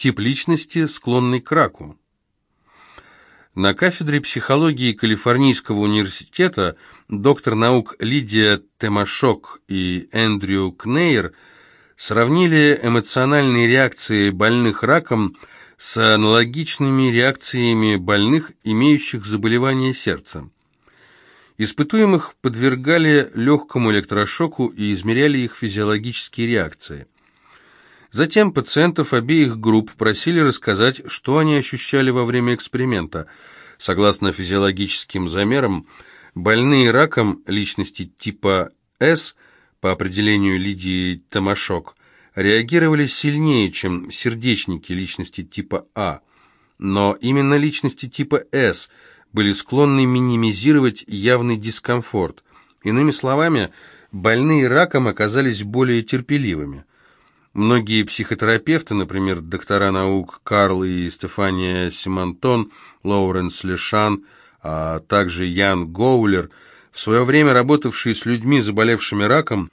тип личности, склонный к раку. На кафедре психологии Калифорнийского университета доктор наук Лидия Темашок и Эндрю Кнейер сравнили эмоциональные реакции больных раком с аналогичными реакциями больных, имеющих заболевание сердца. Испытуемых подвергали легкому электрошоку и измеряли их физиологические реакции. Затем пациентов обеих групп просили рассказать, что они ощущали во время эксперимента. Согласно физиологическим замерам, больные раком личности типа С, по определению Лидии Томашок, реагировали сильнее, чем сердечники личности типа А. Но именно личности типа С были склонны минимизировать явный дискомфорт. Иными словами, больные раком оказались более терпеливыми. Многие психотерапевты, например, доктора наук Карл и Стефания Симонтон, Лоуренс Лешан, а также Ян Гоулер, в свое время работавшие с людьми, заболевшими раком,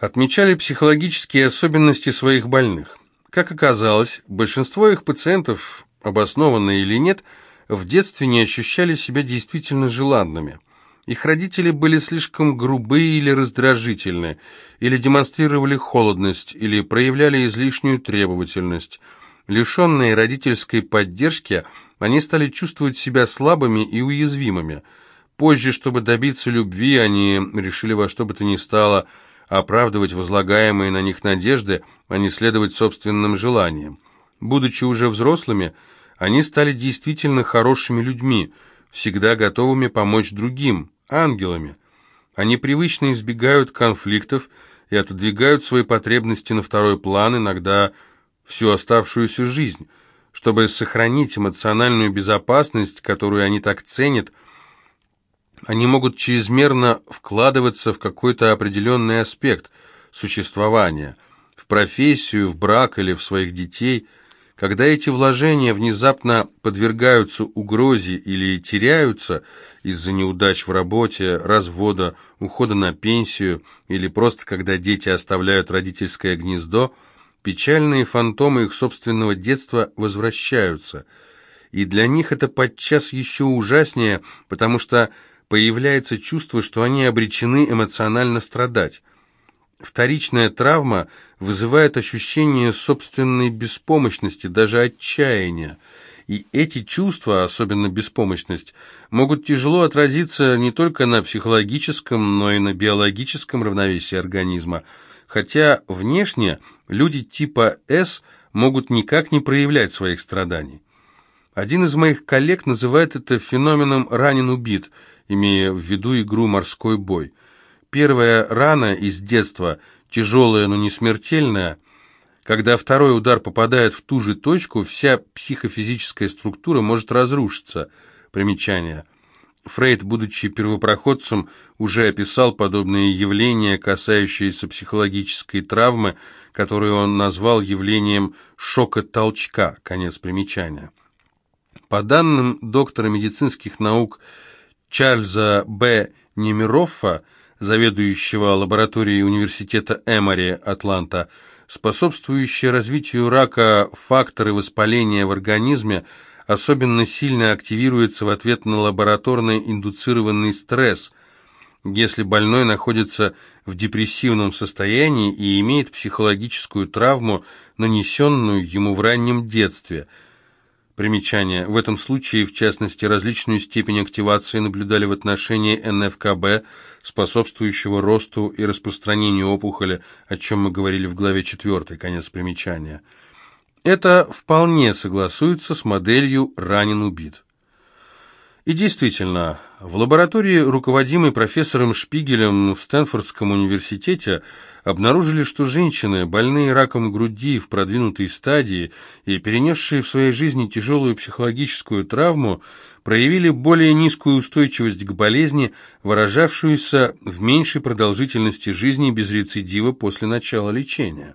отмечали психологические особенности своих больных. Как оказалось, большинство их пациентов, обоснованно или нет, в детстве не ощущали себя действительно желанными – их родители были слишком грубые или раздражительны, или демонстрировали холодность, или проявляли излишнюю требовательность. Лишенные родительской поддержки, они стали чувствовать себя слабыми и уязвимыми. Позже, чтобы добиться любви, они решили во что бы то ни стало оправдывать возлагаемые на них надежды, а не следовать собственным желаниям. Будучи уже взрослыми, они стали действительно хорошими людьми, всегда готовыми помочь другим, ангелами. Они привычно избегают конфликтов и отодвигают свои потребности на второй план, иногда всю оставшуюся жизнь. Чтобы сохранить эмоциональную безопасность, которую они так ценят, они могут чрезмерно вкладываться в какой-то определенный аспект существования, в профессию, в брак или в своих детей – когда эти вложения внезапно подвергаются угрозе или теряются из-за неудач в работе, развода, ухода на пенсию или просто когда дети оставляют родительское гнездо, печальные фантомы их собственного детства возвращаются. И для них это подчас еще ужаснее, потому что появляется чувство, что они обречены эмоционально страдать. Вторичная травма вызывает ощущение собственной беспомощности, даже отчаяния. И эти чувства, особенно беспомощность, могут тяжело отразиться не только на психологическом, но и на биологическом равновесии организма, хотя внешне люди типа С могут никак не проявлять своих страданий. Один из моих коллег называет это феноменом «ранен-убит», имея в виду игру «морской бой». Первая рана из детства, тяжелая, но не смертельная, когда второй удар попадает в ту же точку, вся психофизическая структура может разрушиться. Примечание. Фрейд, будучи первопроходцем, уже описал подобные явления, касающиеся психологической травмы, которую он назвал явлением шока-толчка. Конец примечания. По данным доктора медицинских наук Чарльза Б. Немировфа, заведующего лабораторией университета Эмори, Атланта, способствующие развитию рака факторы воспаления в организме особенно сильно активируются в ответ на лабораторно индуцированный стресс, если больной находится в депрессивном состоянии и имеет психологическую травму, нанесенную ему в раннем детстве – Примечание. В этом случае, в частности, различную степень активации наблюдали в отношении НФКБ, способствующего росту и распространению опухоли, о чем мы говорили в главе 4, конец примечания. Это вполне согласуется с моделью «ранен-убит». И действительно, в лаборатории, руководимой профессором Шпигелем в Стэнфордском университете, обнаружили, что женщины, больные раком груди в продвинутой стадии и перенесшие в своей жизни тяжелую психологическую травму, проявили более низкую устойчивость к болезни, выражавшуюся в меньшей продолжительности жизни без рецидива после начала лечения.